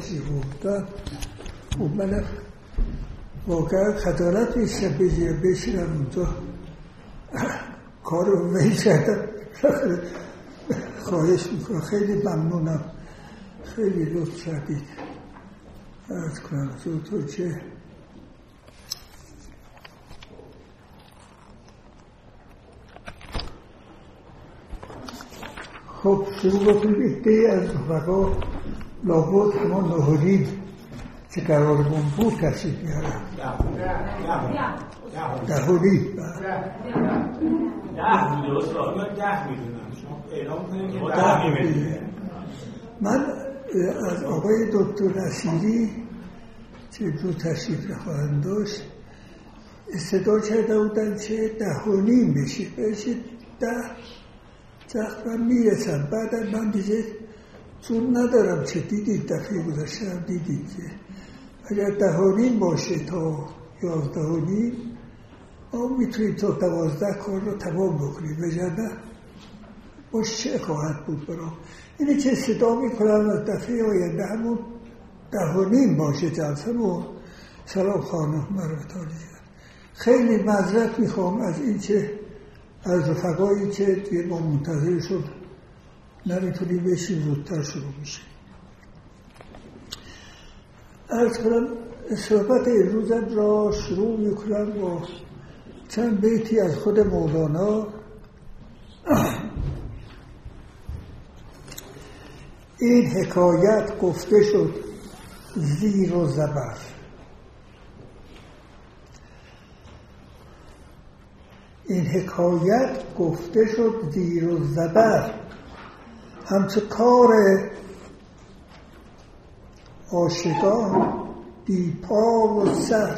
تشریف بودن خب من واقعا خجالت میشه بگیرم بشینم اونجا. کار رو وی کردم. خواهش می‌کنم. خیلی ممنونم. خیلی لطف کردید. ارز کنم. تو که خب شروع ایده از رفقا لابد همان نهورید که قرارمون بود تشریف میارن دهوری من از آقای دکتر نصیری که دو تشریف خواهند داشت استدعا کرده بودن که ده و نیم بشید بشید ده تقریبا می‌رسم. بعد من دیگه چون ندارم چه دیدید دفعه گذاشتم دیدید که اگر دهانین باشه تا یازدهانین ما می‌تونیم تا دوازده کار رو تمام بکنیم. وگرنه باش چه خواهد بود برام؟ اینه که صدا می‌کنم از دفعه آینده همون دهانین باشه جلسه و سلام خانم مرتانی خیلی مذرت می‌خوام از این که از رفقایی که توی ما منتظر شد نمی‌تونیم بشیم زودتر شروع میشه. ارز کنم صحبت امروزم را شروع می‌کنم با چند بیتی از خود مولانا. این حکایت گفته شد زیر و زبر. این حکایت گفته شد زیر و زبر. همچه کار آشگان بی پا و سر.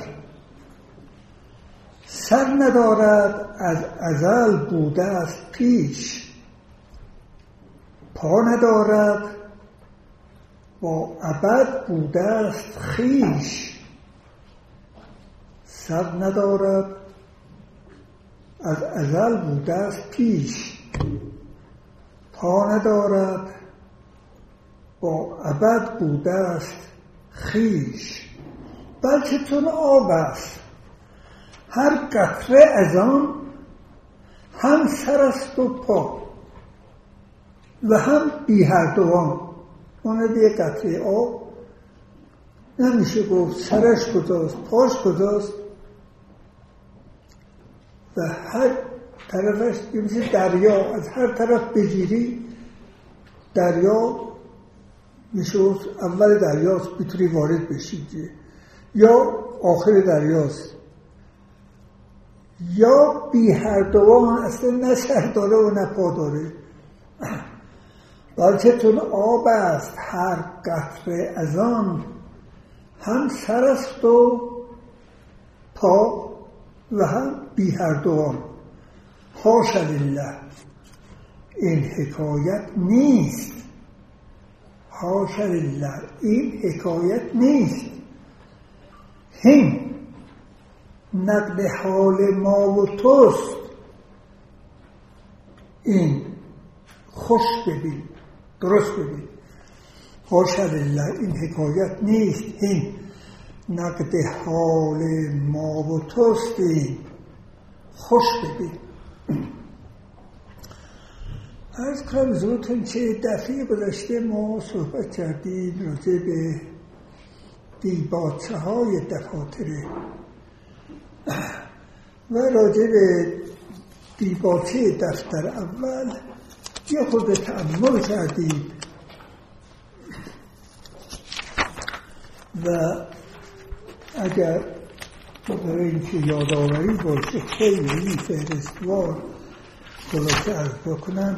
سر ندارد از ازل بوده است پیش. پا ندارد با ابد بوده است خیش. سر ندارد از ازل بوده است پیش. پا ندارد با ابد بوده است خیش. بلکه چون آب است هر قطره از آن هم سر است و پا. و هم بی هر دوان ماند یه قطره آب. نمیشه گفت سرش کجاست پاش کجاست. و هر طرفش مثل دریا. از هر طرف بگیری دریا میشه اول دریاست می‌تونی وارد بشید یا آخر دریاست. یا بی هر دوان اصلا نه سر داره و نه پا داره. بلکه تون آب است. هر قطره از آن هم سر است و پا و هم بی هر دوان. حاش لله. این حکایت نیست. حاش لله. این حکایت نیست. هین نقل حال ما و توست. این خوش ببین درست ببین. حاش لله. این حکایت نیست. هین نقد حال ما و توستی خوش ببین. از کنم زودتون که دفعه گذشته ما صحبت کردیم راجع به دیباچه های دفاتره و راجع به دیباچه دفتر اول یه خود تعمل کردیم. و اگر برای اینکه یادآوری باشه خیلی فهرستوار خلاصه ارز بکنم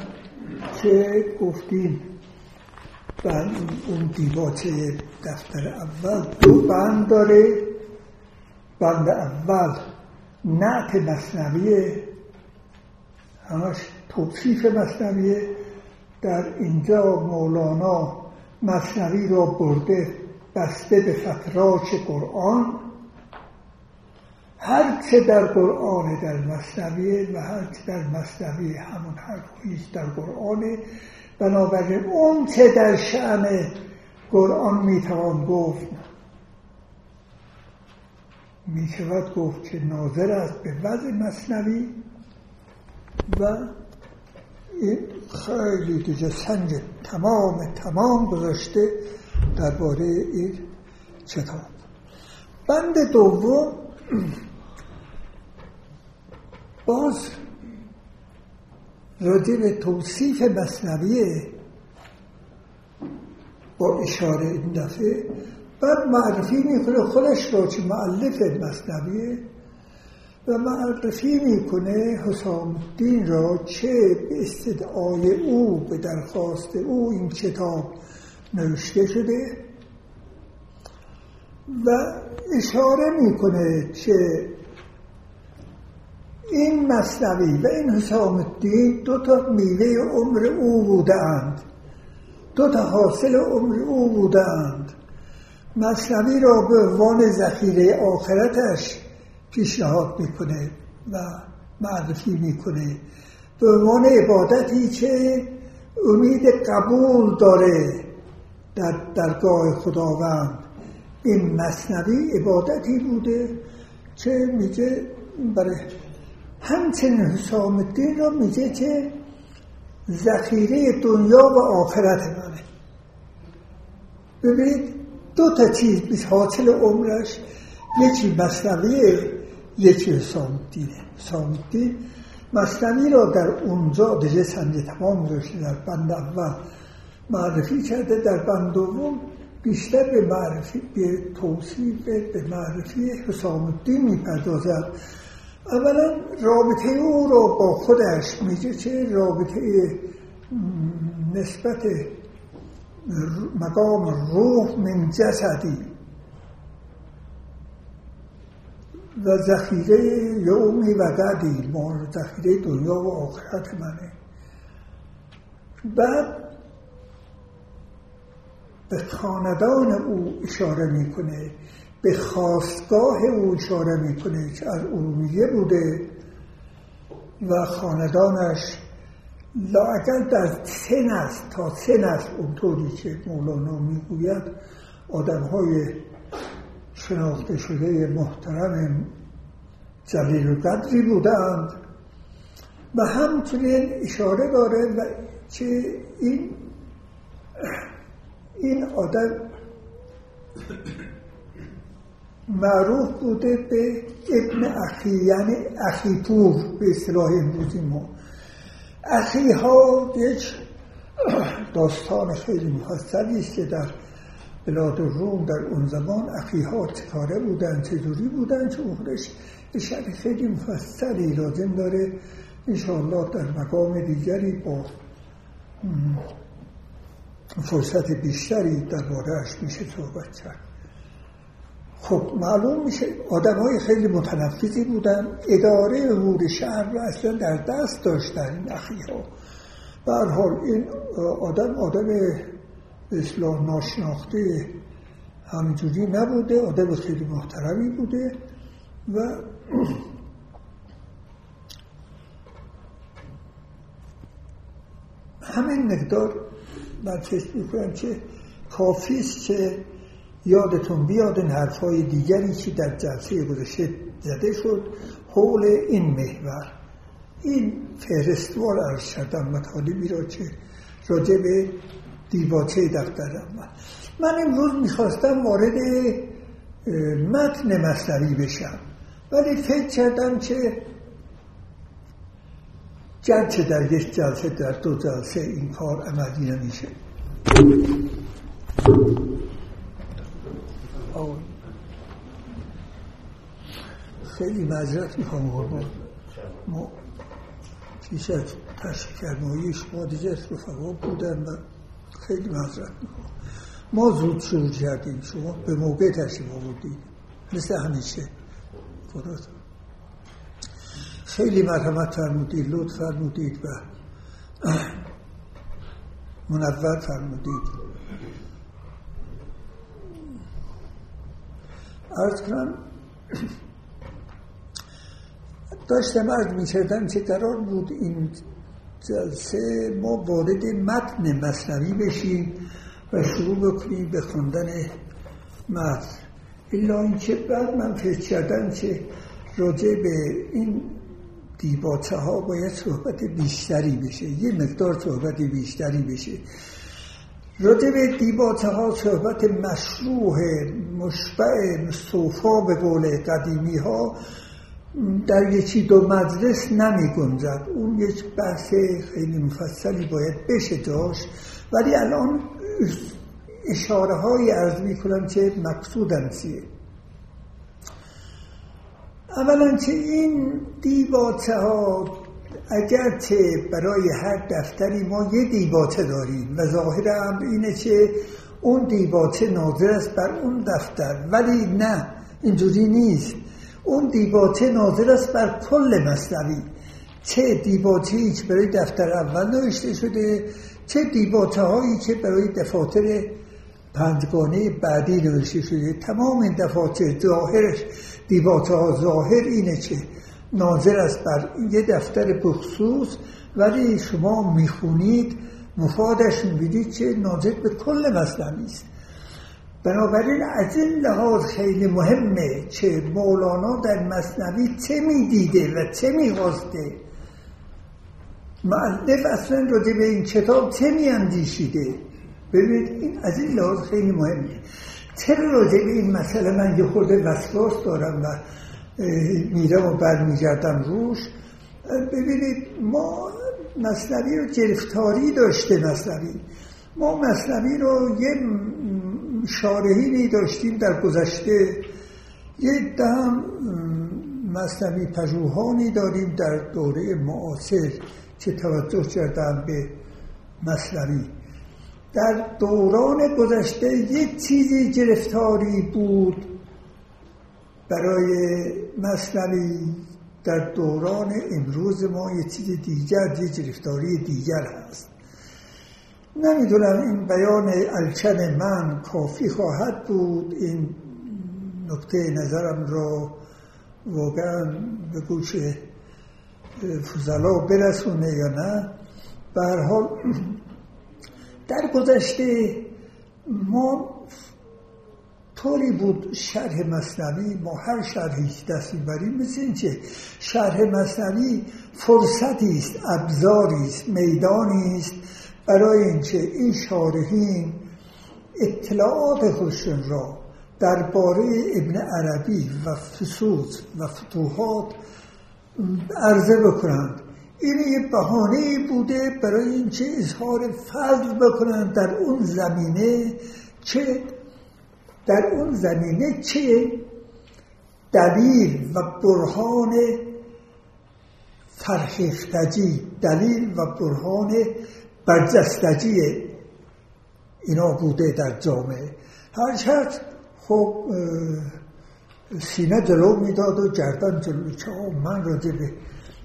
که گفتیم؟ بند اون دیباچه دفتر اول دو بند داره. بند اول نعت مصنویه. همش توصیف مصنویه. در اینجا مولانا مصنوی را برده بسته به فتراش قرآن. هر چه در قرآن در مصنویه و هر چه در مصنوی همون حرفیست در قرآن. بنابراین اون چه در شعن قرآن می‌توان گفت می شود گفت که ناظر است به وضع مصنوی و این خیلی دیگه سنج تمام تمام گذاشته درباره این کتاب بند دوم باز راجع به توصیف مصنویه با اشاره این دفعه بعد معرفی می‌کنه خودش را چه معلف مصنویه و معرفی می‌کنه حسام الدین را چه به استدعای او به درخواست او این کتاب نوشته شده و اشاره می‌کنه که این مصنوی و این حسام الدین دو تا میوه عمر او بودند دو تا حاصل عمر او بودند مصنوی را به عنوان ذخیره آخرتش پیشنهاد می‌کنه و معرفی می‌کنه. به عنوان عبادتی که امید قبول داره در درگاه خداوند. این مصنوی عبادتی بوده که میگه؟ برای همچنین حسام الدین را میگه که ذخیره دنیا و آخرت منه. ببینید دو تا چیز بیش حاصل عمرش یکی مصنویه یکی حسام الدینه حسام الدین مصنوی را در اونجا دیگه سنج تمام در بند اول معرفی کرده در بند دوم بیشتر به معرفی به توصیف به معرفی حسام الدین می‌پردازد. اولا رابطه او را با خودش میگه چه رابطه نسبت مقام روح من جسدی و ذخیره یومی و قدی ما ذخیره دنیا و آخرت منه. بعد به خاندان او اشاره می‌کنه. به خواستگاه او اشاره می‌کنه که از ارومیه بوده و خاندانش لاقل در سه نسل تا سه نسل اونطوری که مولانا می‌گوید آدم های شناخته شده محترم جلیل و قدری بودند و همچنین اشاره داره و که این این آدم معروف بوده به ابن اخی یعنی اخی پور به اصطلاح امروزی ما. اخی ها یک داستان خیلی مفصلی است که در بلاد روم در اون زمان اخی ها چکاره بودن چجوری بودن چه اونش شرح خیلی مفصلی لازم داره. انشاءالله در مقام دیگری با فرصت بیشتری دربارهش میشه صحبت کرد. خب معلوم میشه آدم های خیلی متنفذی بودن اداره امور شهر رو اصلا در دست داشتن این اخی ها به حال این آدم آدم اصلاح ناشناخته همینجوری نبوده آدم خیلی محترمی بوده و همین مقدار من فکر می‌کنم که کافیست که یادتون بیاد این حرفای دیگری که در جلسه گذشته زده شد؟ حول این محور. این فهرستوار عرض کردم مطالبی را که راجع به دیباچه دفترم من من امروز می‌خواستم وارد متن مصنوی بشم. ولی فکر کردم که گرچه در یک جلسه در دو جلسه این کار عملی نمیشه. خیلی مذرت می‌خوام قربان ما پیش از تشکیل کرمایی شما دیگه رفقا بودن و خیلی مذرت می‌خوام. ما زود شروع کردیم. شما به موقع تشریف آوردید. مثل همیشه خدا خیلی مرحمت فرمودید لطف فرمودید و منور فرمودید. ارز کنم داشتم عرض می کردم که قرار بود این جلسه ما وارد متن مصنوی بشیم و شروع بکنیم به خوندن متن الا اینکه بعد من فکر کردم که راجع به این دیباچه ها باید صحبت بیشتری بشه یه مقدار صحبت بیشتری بشه. راجع دیباچه ها صحبت مشروع مشبع صوفا به قول قدیمی ها در یکی دو مجلس نمی گنجد. اون یک بحث خیلی مفصلی باید بشه داشت. ولی الان اشاره های عرض می کنم که مقصودم چیه. اولا که این دیباچه ها اگر که برای هر دفتری ما یه دیباچه داریم و ظاهر امر اینه که اون دیباچه ناظر است بر اون دفتر ولی نه اینجوری نیست. اون دیباچه ناظر است بر کل مصنوی. چه دیباچه ای که برای دفتر اول نوشته شده چه دیباچه هایی که برای دفاتر پنجگانه بعدی نوشته شده. تمام این دفاتر ظاهرش دیباچه ها ظاهر اینه که ناظر است بر یه دفتر بخصوص ولی شما می‌خونید مفادش می‌بینید که ناظر به کل مصنوی است بنابراین از این لحاظ خیلی مهمه که مولانا در مصنوی چه می‌دیده و چه می‌خواسته. معلف اصلا راجع به این کتاب چه میاندیشیده؟ ببینید این از این لحاظ خیلی مهمه. چرا راجع به این مسئله من یه خورده وسواس دارم و میرم و برمیگردم روش ببینید ما مصنوی رو گرفتاری داشته مصنوی. ما مصنوی رو یه شارحینی داشتیم در گذشته. یه دم مصنوی پژوهانی داریم در دوره معاصر که توجه کردن به مصنوی. در دوران گذشته یک چیزی گرفتاری بود برای مصنوی در دوران امروز ما یه چیز دیگر یه گرفتاری دیگر هست. نمی‌دونم این بیان الچن من کافی خواهد بود. این نکته نظرم را واقعا به گوش فضلا برسونه یا نه. به حال در گذشته ما طوری بود شرح مصنوی ما هر شرحی دستی بریم مثل اینکه شرح مصنوی فرصتی است ابزاری است میدانی است. برای اینکه این شارحین اطلاعات خودشون را درباره ابن عربی و فسوس و فتوحات عرضه بکنند. این یه بهانه بوده برای اینکه اظهار فضل بکنند در اون زمینه که در اون زمینه چه؟ دلیل و برهان فرهیختگی دلیل و برهان برجستگی اینا بوده در جامعه. هرچند خب سینه جلو می‌داد و گردن جلو. چه من راجع به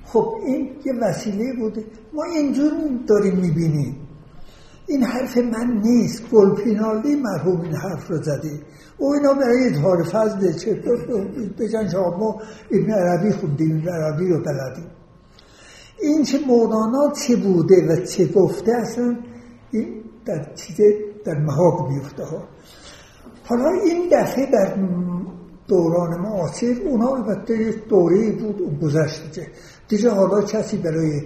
خب این یه وسیله بوده. ما اینجور داریم می‌بینیم. این حرف من نیست. گلپینالی مرحوم این حرف رو زده. او اینا برای اظهار فضل چه بگن ما ابن عربی خوندیم ابن عربی رو بلدیم. این چه مولانا چه بوده و چه گفته اصلا این در چیز در محاق میفته ها. حالا این دفعه در دوران معاصر اونا البته یک دوره بود و گذشته دیگه حالا کسی برای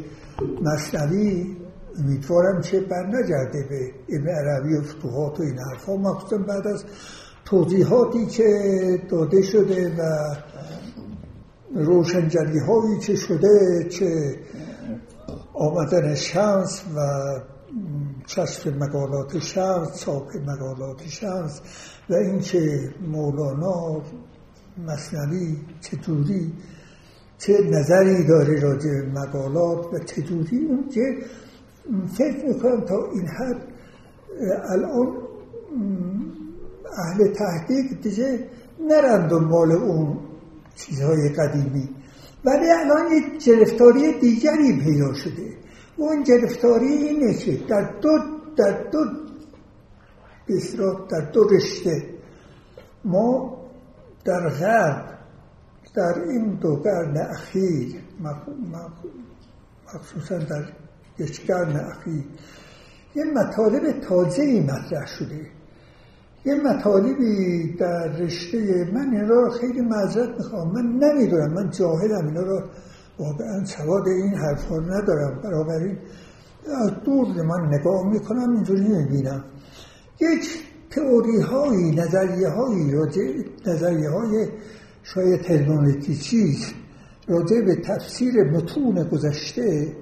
مصنوی امیدوارم که بر نگرده به ابن عربی و فتوحات و این حرفا. مخصوصا بعد از توضیحاتی که داده شده و روشنگری هایی که شده که آمدن شمس و کشف مقالات شمس چاپ مقالات شمس و اینکه مولانا مصنوی چطوری چه نظری داره راجع مقالات و چطوری اون که فکر می‌کنم تا این حد الان اهل تحقیق دیگه نرن دنبال اون چیزهای قدیمی. ولی الان یک گرفتاری دیگری پیدا شده. اون گرفتاری اینه که در دو در دو در دو رشته ما در غرب در این دو قرن اخیر مخصوصا در قرن اخیر یه مطالب تازه ای مطرح شده. یه مطالبی در رشته من این را خیلی معذرت می‌خوام. من نمی‌دونم من جاهلم اینا را واقعا سواد این حرف ندارم. بنابراین از دور من نگاه می‌کنم اینجوری می‌بینم. یک تئوری هایی نظریه هایی نظریه های شاید چیز راجع به تفسیر متون گذشته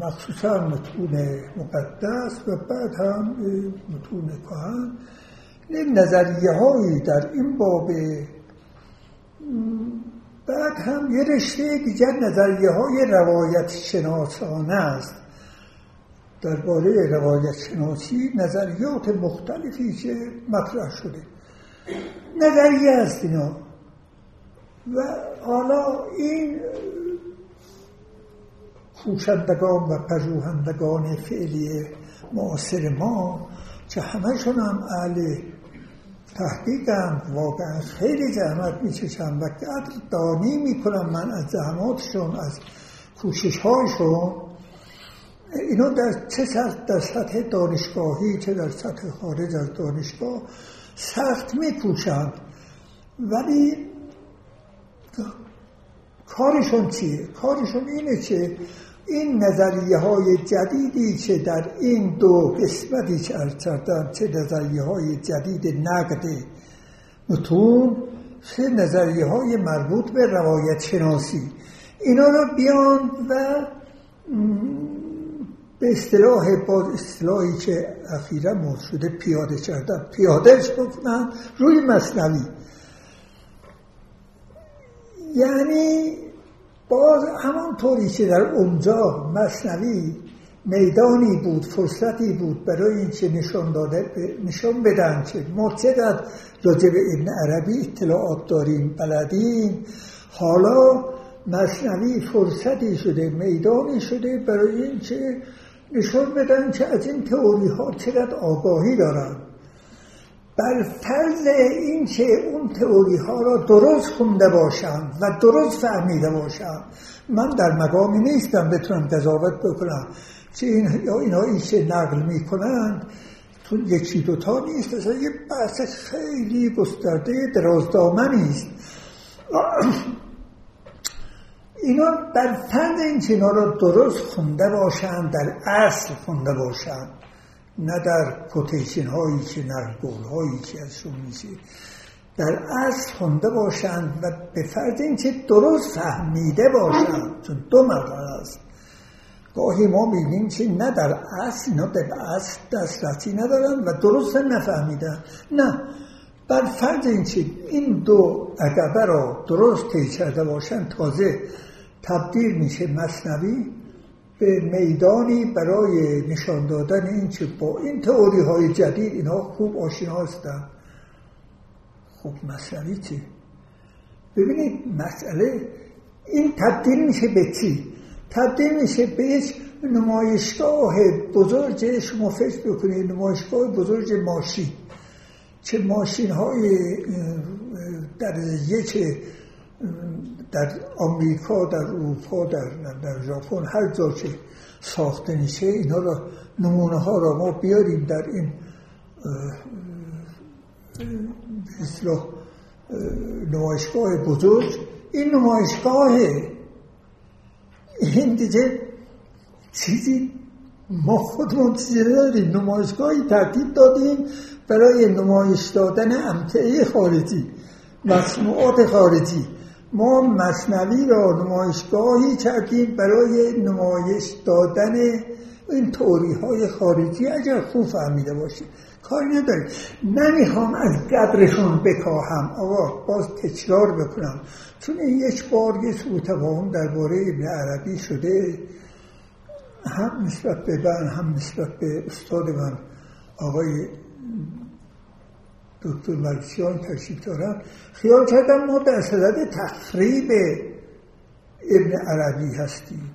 مخصوصا متون مقدس و بعد هم متون کهن. نظریه هایی در این باب بعد هم یه رشته دیگر نظریه های روایت شناسانه است. درباره روایت شناسی نظریات مختلفی که مطرح شده. نظریه است اینا. و حالا این کوشندگان و پژوهندگان فعلی معاصر ما که همشون هم اهل تحقیقم واقعا خیلی زحمت میچشم و قدر دانی می‌کنم من از زحماتشون از کوشش هایشون اینا در چه سطح در سطح دانشگاهی چه در سطح خارج از دانشگاه سخت میپوشند ولی کارشون چیه؟ کارشون اینه که این نظریه های جدیدی که در این دو قسمتی که کردم چه نظریه های جدید نقد متون چه نظریه های مربوط به روایت شناسی. اینا رو بیان و به اصطلاح با اصطلاحی که اخیرا مرد شده پیاده کردن. پیادهش بکنن روی مصنوی یعنی باز همانطوری که در اونجا مصنوی میدانی بود فرصتی بود برای اینکه نشان داده نشان بدن که ما چقدر راجع به ابن عربی اطلاعات داریم. بلدیم. حالا مصنوی فرصتی شده میدانی شده برای اینکه نشان بدن که از این تئوری ها چقدر آگاهی دارن بر فرض این که اون تئوری ها را درست خونده باشم و درست فهمیده باشم من در مقامی نیستم بتونم قضاوت بکنم. که این یا اینهایی که نقل می‌کنند؟ تو یکی دوتا نیست اصلا یه بحث خیلی گسترده درازدامنی است. اینا در فرد این که اینا را درست خونده باشند در اصل خونده باشند. نه در کوتیشن هایی که نرگول هایی که ازشون میشه. در اصل خونده باشند و به فرد اینکه درست فهمیده باشند چون دو مرحله است. گاهی ما می‌بینیم که نه در اصل اینا به اصل دسترسی ندارن و درست نفهمیدن. نه. بر فرض اینکه این دو عقبه را درست طی کرده باشند تازه تبدیل میشه مصنوی به میدانی برای نشان دادن این که با این تئوری های جدید اینها خوب آشنا هستند خب مسئله چی؟ ببینید مسئله این تبدیل میشه به چی؟ تبدیل میشه به یک نمایشگاه بزرگ شما فکر بکنید نمایشگاه بزرگ ماشین چه ماشین های در یک در آمریکا در اروپا در در ژاپن هر جا که ساخته میشه اینا را نمونه ها را ما بیاریم در این اصلاح نمایشگاه بزرگ. این نمایشگاه این دیگه چیزی ما خودمون چیزی نداریم. نمایشگاهی ترتیب دادیم برای نمایش دادن امتعه خارجی مصنوعات خارجی. ما مصنوی را نمایشگاهی کردیم برای نمایش دادن این توری های خارجی. اگر خوب فهمیده باشید کاری نداریم. نمی‌خوام از قدرشون بکاهم. آقا باز تکرار بکنم. چون این یک بار یه سو تفاهم درباره ابن عربی شده هم نسبت به من هم نسبت به استاد من آقای دکتر ملکسیان تشریف دارن. خیال کردم ما در صدد تخریب ابن عربی هستیم.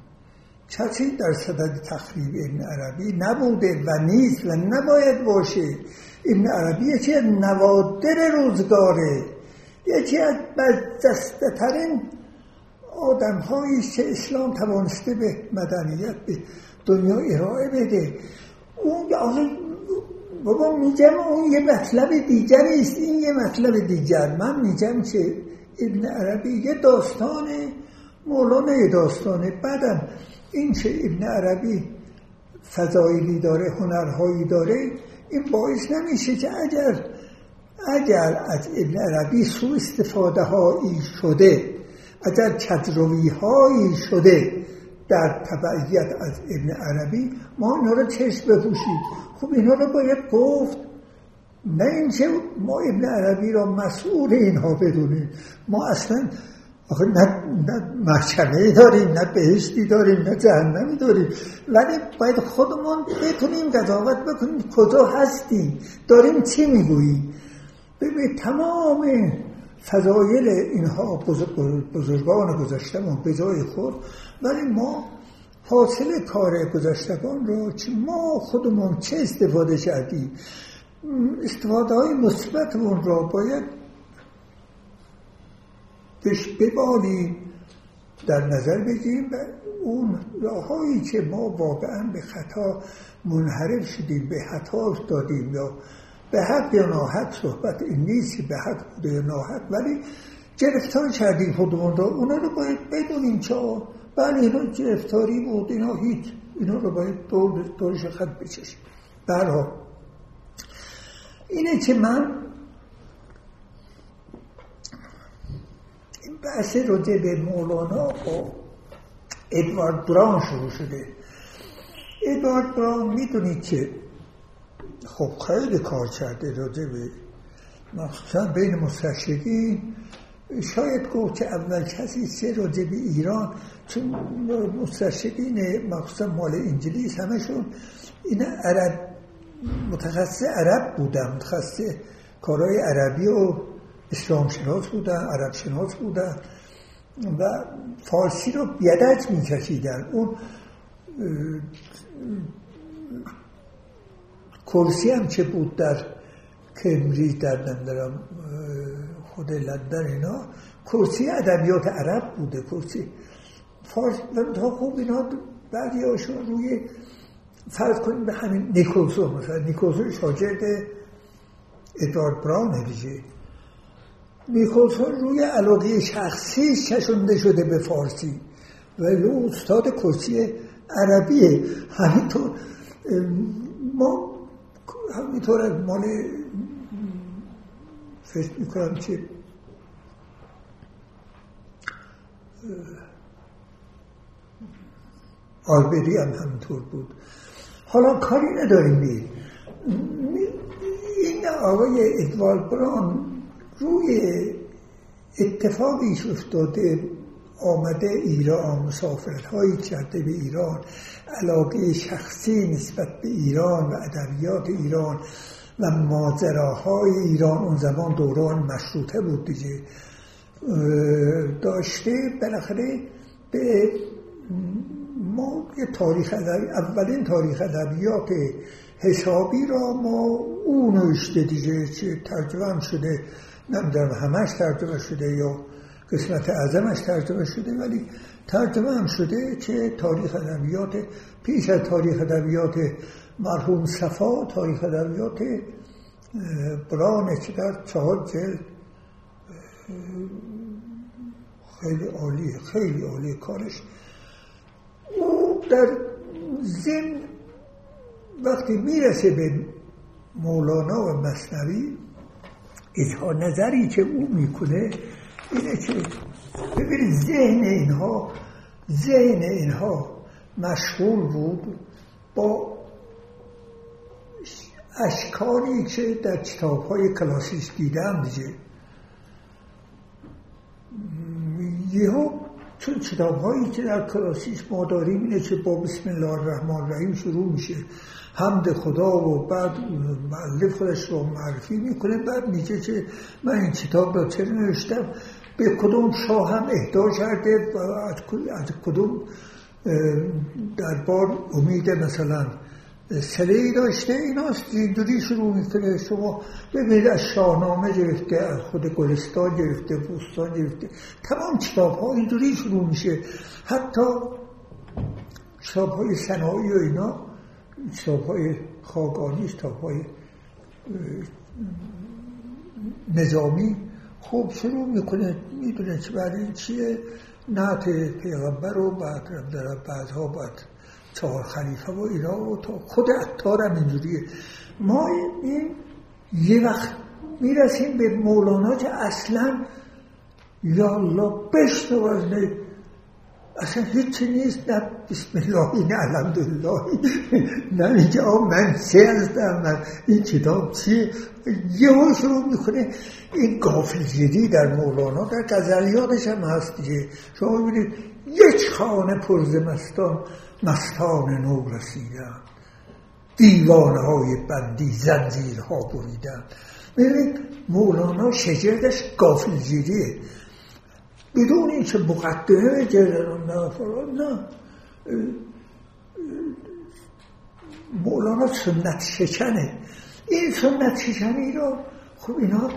کسی در صدد تخریب ابن عربی نبوده و نیست و نباید باشه. ابن عربی یکی از نوادر روزگاره. یکی از برجسته ترین آدم که اسلام توانسته به مدنیت به دنیا ارائه بده. اون بابا میگم اون یه مطلب دیگری است. این یه مطلب دیگر. من میگم که ابن عربی یه داستان مولانا یه داستانه بعدم این که ابن عربی فضایلی داره هنرهایی داره این باعث نمیشه که اگر اگر از ابن عربی سو استفاده هایی شده اگر کدروی هایی شده در تبعیت از ابن عربی ما اینا رو چشم بپوشید. خب اینا رو باید گفت. نه اینکه ما ابن عربی را مسئول اینها بدونیم. ما اصلا آخه نه, نه محکمه داریم نه بهشتی داریم نه جهنمی داریم. ولی باید خودمون بتونیم قضاوت بکنیم. کجا هستیم؟ داریم چی می‌گوییم؟ ببین تمام فضایل اینها بزرگان گذاشتمون به جای خود ولی ما حاصل کار گذاشتگان رو چه ما خودمون چه استفاده کردیم؟ استفاده های مثبتمون را باید بهش ببالیم در نظر بگیریم و اون راههایی که ما واقعا به خطا منحرف شدیم به خطا افتادیم یا به حق یا ناحق صحبت این نیست به حق بوده یا ناحق ولی گرفتار کردیم خودمون رو اونا رو باید بدونیم چه بله اینا گرفتاری بود اینا هیچ اینا رو باید دور دورش خط بچشیم. برها. اینه که من این بحث راجع به مولانا با ادوارد بران شروع شده. ادوارد بران می‌دونید که خب خیلی کار کرده راجع به مخصوصا بین مستشرقین شاید گفت که اول کسی چه راجع به ایران چون مستشرقین مخصوصا مال انجلیس همشون این عرب متخصص عرب بودن متخصص کارهای عربی و اسلام شناس بودن عرب شناس بودن و فارسی رو بیادت میکشیدن. اون کرسی هم که بود در کمبریج در نمیدارم خود لندن اینا کرسی ادبیات عرب بوده کرسی. فارس تا خوب اینا بعضی هاشون روی فرض کنیم به همین نیکولسون مثلا. نیکولسون شاگرد ادوارد براون دیگه. نیکولسون روی علاقه شخصی کشونده شده به فارسی. و او استاد کرسی عربیه. همینطور ما همینطور مال فکر می‌کنم که آلبری هم همینطور بود. حالا کاری نداریم بید این آقای ادوال بران روی اتفاقیش افتاده آمده ایران مسافرت هایی کرده به ایران علاقه شخصی نسبت به ایران و ادبیات ایران. و ماجراهای ایران اون زمان دوران مشروطه بود دیگه. داشته بالاخره به ما یه تاریخ اولین تاریخ ادبیات حسابی را ما اون نوشته دیگه چه ترجمه شده نمی‌دونم همش ترجمه شده یا قسمت اعظمش ترجمه شده ولی ترجمه هم شده که تاریخ ادبیات پیش از تاریخ ادبیات مرحوم صفا تاریخ ادبیات برانه که در چهار جلد خیلی عالیه خیلی عالیه کارش. او در زن وقتی می‌رسه به مولانا و مصنوی اظهار نظری که او می‌کنه اینه که ببینید ذهن اینها ذهن اینها مشغول بود با اشکالی که در کتاب های کلاسیک دیدم دیگه. یهو چون کتاب هایی که در کلاسیک ما داریم اینه که با بسم الله الرحمن الرحیم شروع میشه. حمد خدا و بعد معلف خودش رو معرفی می‌کنه بعد میگه که من این کتاب را چرا نوشتم؟ به کدوم شاه هم اهدا کرده و از کدوم دربار امید مثلا سله داشته ایناست اینجوری شروع می‌کنه. شما ببینید از شاهنامه گرفته از خود گلستان گرفته بوستان گرفته. تمام کتاب ها اینجوری شروع میشه. حتی کتاب های سنایی و اینا کتاب های خاگانی کتاب های نظامی خوب شروع می‌کنه. می‌دونه که بعد این چیه؟ نعت پیغمبر و بعد بعدها بعد چهار خلیفه و اینا و تا خود عطار هم اینجوریه. ما این یه وقت می‌رسیم به مولانا که اصلا یا الله بشنو از اصلا هیچی نیست. نه بسم الله نه الحمدلله. نه میگه آه من چه هستم؟ من این کتاب چیه؟ یه شروع می‌کنه. این گافلگیری در مولانا در غزلیاتش هم هست دیگه. شما ببینید یک خانه پرز مستان نو رسیدن دیوانه های بندی زنجیرها بریدن ببینید مولانا شجردش گافلگیریه بدون اینکه مقدمه جدران نه فران نه. مولانا سنت شکنه. این سنت شکنی رو خب اینا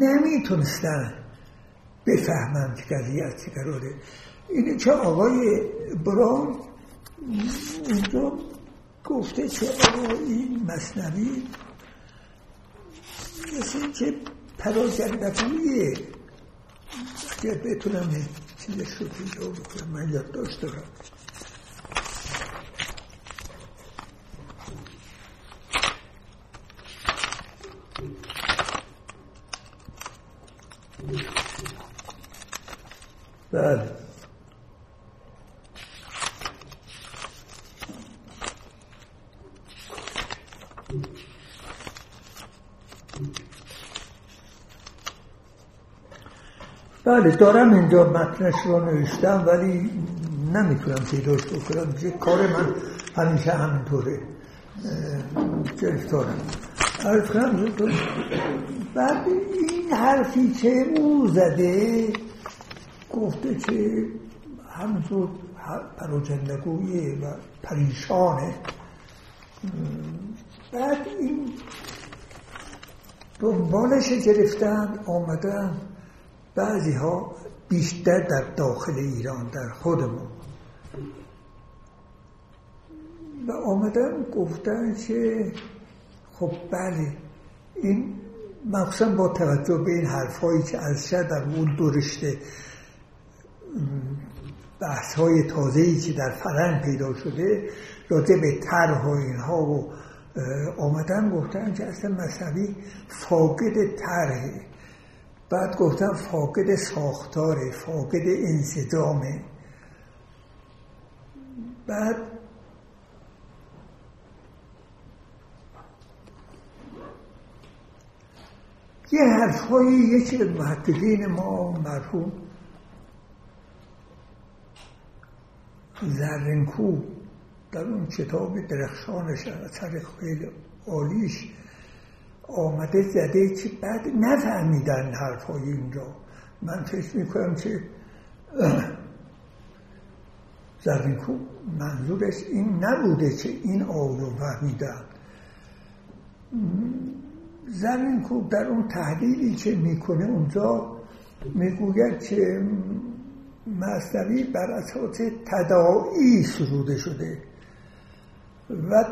نمی‌تونستن بفهمند که قضیه از چه قراره. اینه که آقای بران اونجا گفته که آقا این مصنوی کسی که پراجندگویه اگر بتونم چیزش رو پیدا بکنم من یادداشت دارم. بله. بله دارم اینجا متنش رو نوشتم ولی نمی‌تونم پیداش بکنم. که کار من همیشه همینطوره. گرفتارم. عرض کنم بعد این حرفی که او زده؟ گفته که همینطور پروجندگویه و پریشانه. بعد این دنبالش گرفتن آمدن بعضی ها بیشتر در داخل ایران در خودمون. و آمدن گفتن که خب بله این مخصوصا با توجه به این حرفهایی که از در اون درشته بحث های تازهی که در فرنگ پیدا شده راجع به طرح و اینها و آمدن گفتن که اصلا مذهبی فاقد طرحه. بعد گفتم فاقد ساختاره فاقد انسجامه بعد یه حرفهایی یکی از محققین ما مرحوم زرنکو در اون کتاب درخشانش اثر خیلی عالیش آمده زده که بعد نفهمیدن حرفای اینجا من فکر می‌کنم که زرینکو منظورش این نبوده که این آیو فهمیدن. زرینکو در اون تحلیلی که می‌کنه اونجا می‌گوید که مصنوی بر اساس تداعی سروده شده و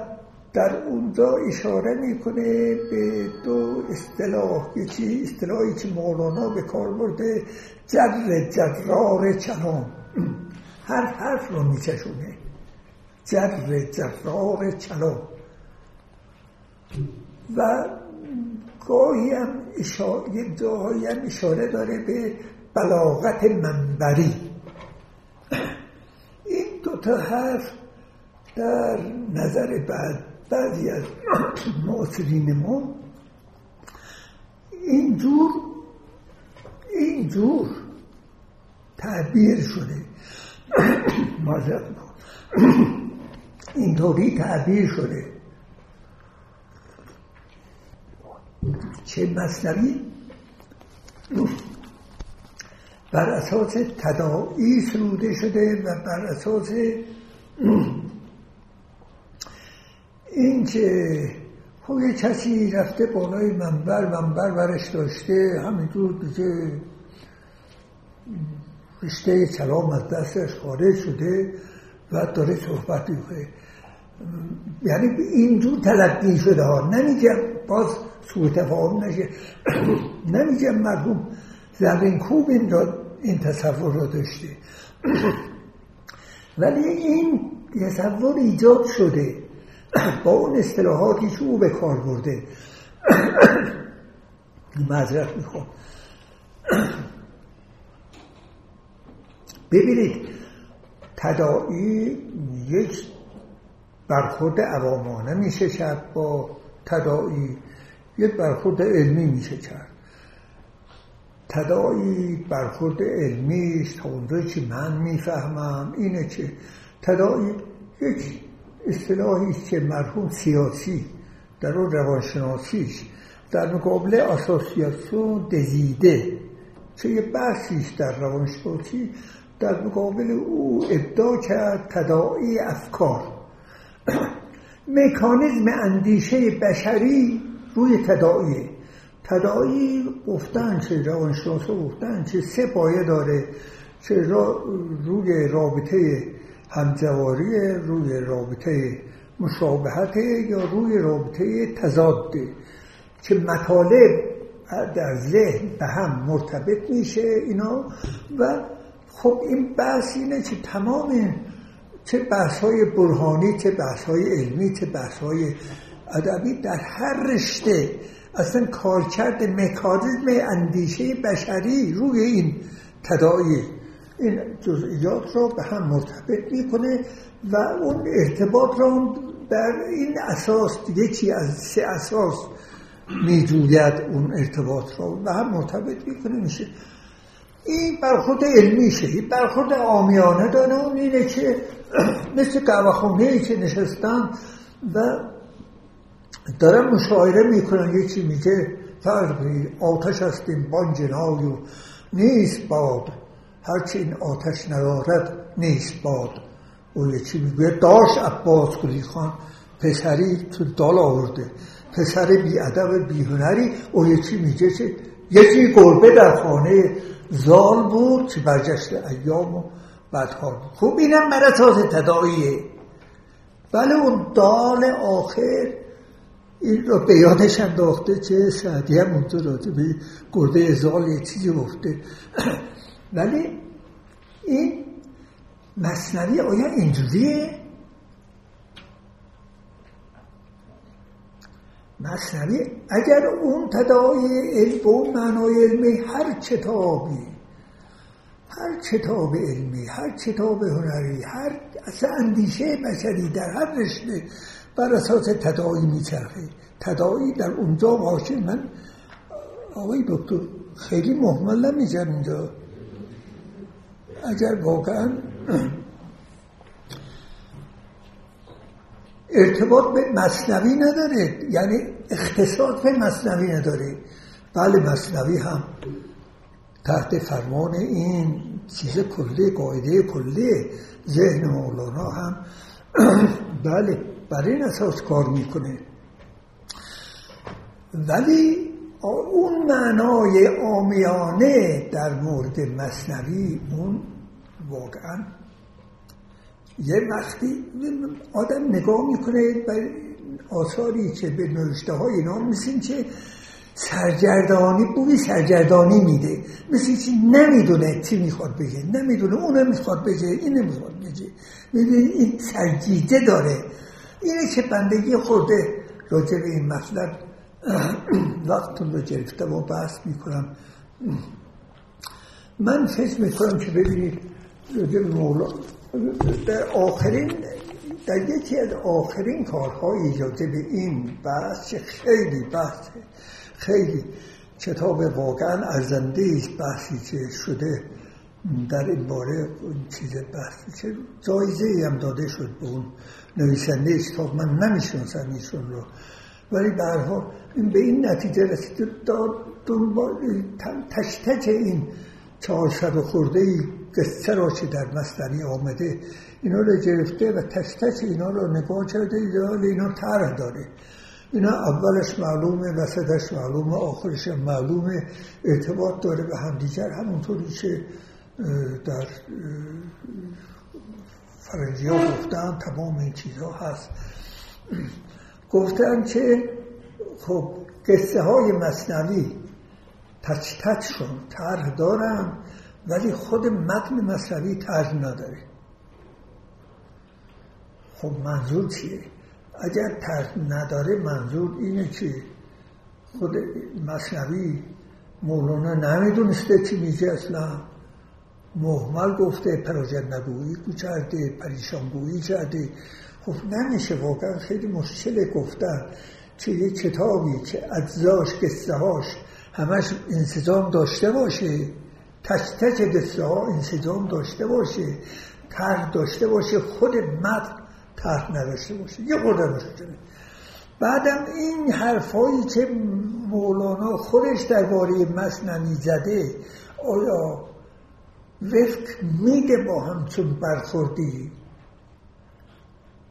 در اونجا اشاره می‌کنه به دو اصطلاح یکی اصطلاحی که مولانا به کار برده جر جرار چنان. هر حرف رو میچشونه. جر جرار چنان. و گاهی هم جاهایی هم اشاره داره به بلاغت منبری. این دوتا حرف در نظر بعد بعضی از معاصرین ما اینجور اینجور تعبیر شده. مازد ما. اینطوری تعبیر شده. چه مصنوی؟ بر اساس تداعی سروده شده و بر اساس که خب یه کسی رفته بالای منبر منبر برش داشته همینطور دیگه رشته کلام از دستش خارج شده و داره صحبت می‌کنه. یعنی اینجور تلقی شده ها. نمیگم باز سوء تفاهم نشه. نمیگم مرحوم زرین کوب این, این تصور رو داشته. ولی این تصور ایجاد شده. با اون اصطلاحاتی که او به کار برده. معذرت می‌خوام ببینید تداعی یک برخورد عوامانه میشه کرد با تداعی یک برخورد علمی میشه کرد. تداعی برخورد علمی است تا که من می‌فهمم اینه که تداعی یک اصطلاحی است که مرحوم سیاسی در اون روانشناسیش در مقابل اساسیاسیون دزیده چه یه بحثیش در روانشناسی در مقابل او ابداع کرد تداعی افکار. مکانیزم اندیشه بشری روی تداعیه. تداعی گفتن چه روانشناسا گفتن چه سه پایه داره چه روی رابطه همجواری روی رابطه مشابهت یا روی رابطه تضاده که مطالب در ذهن به هم مرتبط میشه اینا و خب این بحث اینه که تمام چه بحث های برهانی چه بحث های علمی چه بحث های ادبی در هر رشته اصلا کارکرد مکانیزم اندیشه بشری روی این تداعی این جزئیات را به هم مرتبط می‌کنه و اون ارتباط را در این اساس یکی از سه اساس میجوید اون ارتباط را به هم مرتبط می‌کنه میشه. این برخورد علمیشه این برخورد آمیانه داره. اون اینه که مثل قهوه که نشستن و دارن مشاعره می‌کنن. یکی میگه فرقی آتش هستیم بانجنای و نیست باد. هرچی این آتش ندارد نیست باد. او یکی میگه داشت عباس کلی خان پسری تو دال آورده پسر بی ادب بی هنری. او یکی میگه که یکی گربه در خانه زال بود که برجشت ایام و بدکار بود. خوب اینم برای تازه تداعیه. بله اون دال آخر این رو به یادش انداخته که سعدی هم اونجا راجع به گرده ازال یه چیزی گفته. ولی این مصنوی آیا اینجوریه؟ مصنوی اگر اون تداعی علم اون معنای علمی هر کتابی هر کتاب علمی هر کتاب هنری هر اصلا اندیشه بشری در هر رشته بر اساس تداعی میچرخه. تداعی در اونجا باشه. من آقای دکتر خیلی محمل نمیگم اینجا. اگر واقعا ارتباط به مصنوی نداره یعنی اختصاص به مصنوی نداره. بله مصنوی هم تحت فرمان این چیز کلی قاعده کلی ذهن مولانا هم بله برای این اساس کار می‌کنه. ولی اون معنای آمیانه در مورد مصنوی اون واقعا یه وقتی آدم نگاه می‌کنه به آثاری که به نوشته های اینا مثل که سرگردانی بوی سرگردانی میده. مثل که نمی‌دونه چی می‌خواد بگه نمی‌دونه اون می‌خواد بگه این نمی‌خواد بگه. می‌دونه این سرگیده داره. اینه که بندگی خورده راجع به این مطلب وقتون رو گرفته و بحث می‌کنم. من فکر می‌کنم که ببینید در آخرین در یکی از آخرین کارهای ایجاده به این بحث خیلی بحث خیلی کتاب واقعا ارزنده است بحثی که شده در این باره چیز بحثی که جایزه هم داده شد به اون نویسنده کتاب. من نمی‌شناسم ایشون رو. ولی برها این به این نتیجه رسید دنبال تشتک این چهارصد خورده ای قصه را که در مستنی آمده اینا رو گرفته و تک اینا رو نگاه کرده ایدئال اینا طرح داره. اینا اولش معلومه وسطش معلومه آخرش معلومه ارتباط داره به همدیگر همونطوری که در فرنجی ها گفتن تمام این چیزها هست. گفتن که خب قصه های مصنوی تچ شون طرح دارن ولی خود متن مصنوی طرح نداره. خب منظور چیه؟ اگر طرح نداره منظور اینه که خود مصنوی مولانا نمی‌دونسته چی میگه اصلا محمل گفته پراجن نگویی کرده پریشانگویی کرده. خب نمیشه واقعا خیلی مشکل گفتن که یه کتابی که اجزاش قصه هاش همش انسجام داشته باشه. تک تک قصه ها انسجام داشته باشه. طرح داشته باشه. خود متن طرح نداشته باشه. یه خورده مشکله بعدم این حرفایی که مولانا خودش درباره مصنوی زده آیا وفق میده با همچون برخوردی؟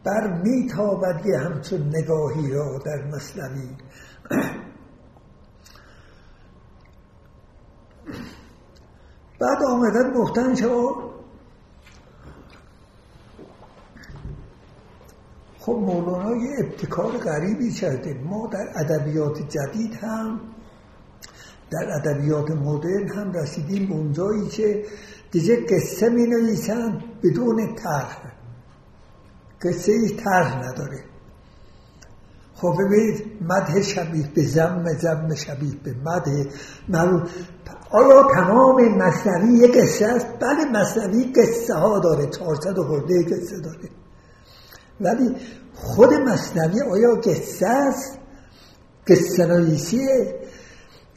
بر میتابد یه همچون نگاهی را در مصنوی بعد آمدن گفتن که خب مولانا یه ابتکار غریبی کرده. ما در ادبیات جدید هم در ادبیات مدرن هم رسیدیم به اونجایی که دیگه قصه می نویسن بدون طرح. قصه ای طرح نداره. خب ببینید مده شبیه به زم زم شبیه به مده. معلوم آیا تمام مصنوی قصه است؟ بله مصنوی قصه ها داره. 400 و خورده قصه داره. ولی خود مصنوی آیا قصه است؟ قصه نویسیه؟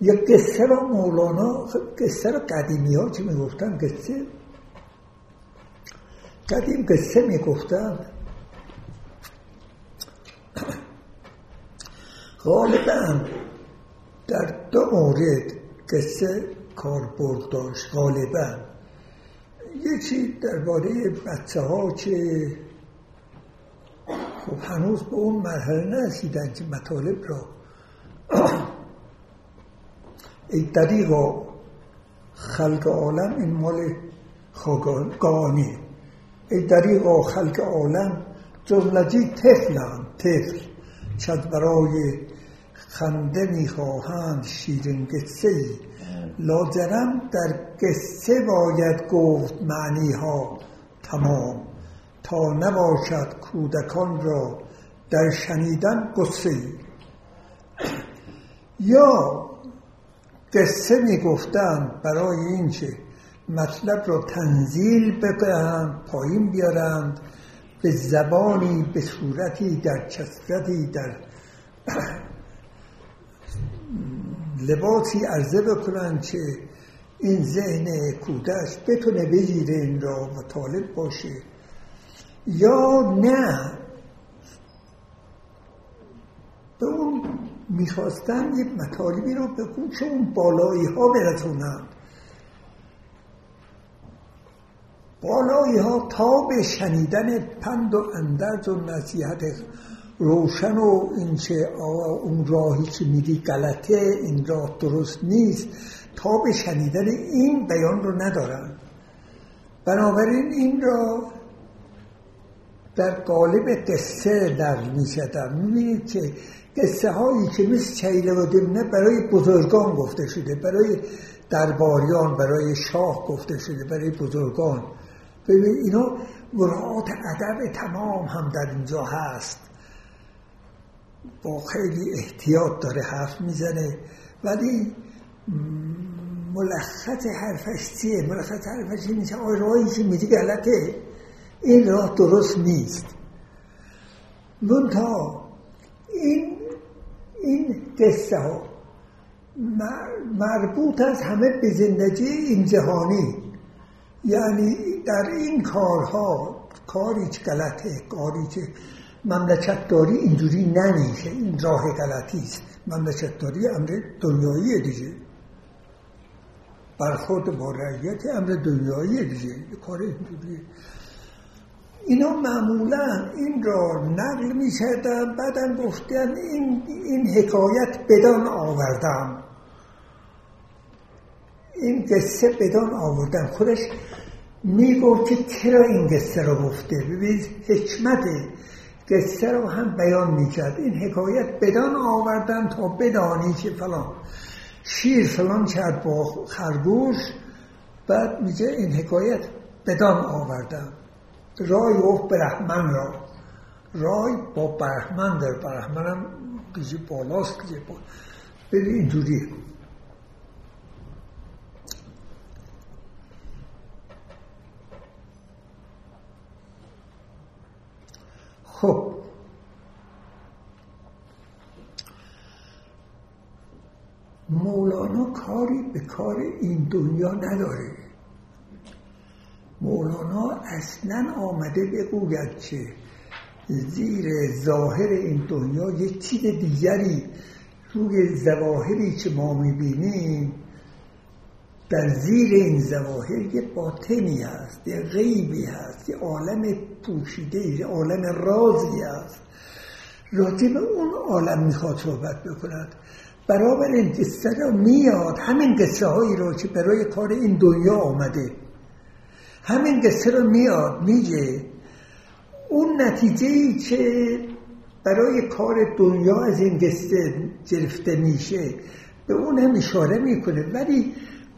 یا قصه را مولانا قصه را قدیمی ها چی می‌گفتن؟ قصه قدیم قصه می‌گفتن. غالبا در دو مورد قصه کاربرد داشت غالبا. یکی درباره بچه ها که خب هنوز به اون مرحله نرسیدن که مطالب را ای دریغا خلق عالم این مال خاگانی ای دریغا خلق عالم جملجی تفلن تفل چد برای خنده می‌خواهند شیرین قصه ای لاجرم در قصه باید گفت معنی ها تمام. تا نباشد کودکان را در شنیدن قصه یا قصه می‌گفتن برای اینکه مطلب را تنزیل بکنند پایین بیارند به زبانی به صورتی در کسرتی در لباسی عرضه بکنند که این ذهن کودش بتونه بگیره این را و طالب باشه. یا نه به اون می‌خواستن یه مطالبی رو به گوش اون بالایی ها بالایی ها تا به شنیدن پند و اندرز و نصیحت روشن و این چه اون راهی که غلطه این راه درست نیست تا به شنیدن این بیان رو ندارن. بنابراین این را در قالب قصه در می‌شدن می‌بینید که قصه هایی که مثل چیله و دمنه برای بزرگان گفته شده برای درباریان برای شاه گفته شده برای بزرگان. ببین اینا مراعات ادب تمام هم در اینجا هست. با خیلی احتیاط داره حرف می‌زنه. ولی ملخص حرفش چیه؟ ملخص حرفش اینه که راهی که میگه غلطه. این راه درست نیست. منتها این این قصه ها مربوط از همه به زندگی این جهانی. یعنی در این کارها کاری که غلطه کاری که مملکت داری اینجوری نمیشه این راه غلطی است. مملکت داری امر دنیایی دیگه. برخورد با رعیت امر دنیایی دیگه. کار اینجوری اینا معمولا این را نقل می کردن بعدم گفتن این, این حکایت بدان آوردم. این قصه بدان آوردن خودش می‌گفت که چرا این قصه رو گفته؟ ببینید حکمت قصه رو هم بیان می‌کرد. این حکایت بدان آوردن تا بدانی که فلان شیر فلان کرد با خرگوش بعد میگه این حکایت بدان آوردن. رای گفت برحمن را. رای با برحمن در برحمن هم بالاست دیگه. ببین اینجوری خب. مولانا کاری به کار این دنیا نداره. مولانا اصلا آمده بگوید که زیر ظاهر این دنیا یک چیز دیگری روی زواهری که ما می‌بینیم در زیر این زواهر یه باطنی هست یه غیبی هست یه عالم پوشیده یه عالم رازی هست. راجع به اون عالم می‌خواد صحبت بکند. برابر این قصه را میاد همین قصه هایی رو که برای کار این دنیا آمده. همین قصه رو میاد میگه اون نتیجه ای که برای کار دنیا از این قصه گرفته میشه به اون هم اشاره می‌کنه. ولی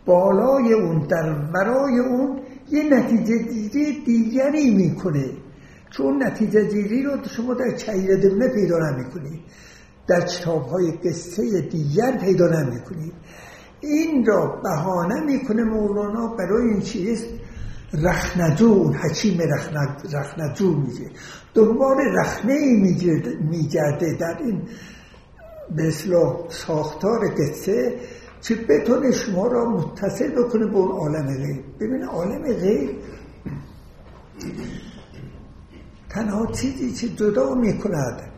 بالای اون در ورای اون یه نتیجه دیگه دیگری می‌کنه. چون نتیجه دیگری رو شما در چهیر دمه پیدا نمی‌کنید در کتاب های قصه دیگر پیدا نمی‌کنید این را بهانه می‌کنه مولانا برای این چیز رخنجو حکیم رخنجو میگه. دنبال رخنه میگرده در این به ساختار قصه که بتونه شما را متصل بکنه به اون عالم غیب؟ ببین عالم غیب تنها چیزی که جدا می‌کند.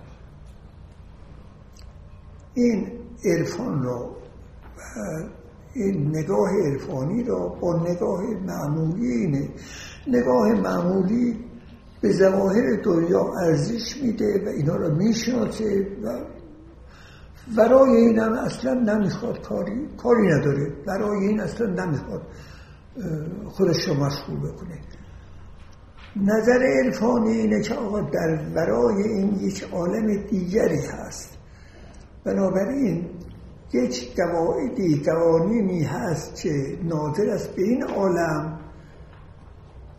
این عرفان را این نگاه عرفانی را با نگاه معمولی اینه. نگاه معمولی به ظواهر دنیا ارزش میده و اینا را می‌شناسه و برای این هم اصلا نمی‌خواد کاری کاری نداره. برای این اصلا نمی‌خواد خودش رو مشغول بکنه. نظر عرفانی اینه که آقا در برای این یک عالم دیگری هست. بنابراین یک قواعدی قوانینی هست که ناظر است به این عالم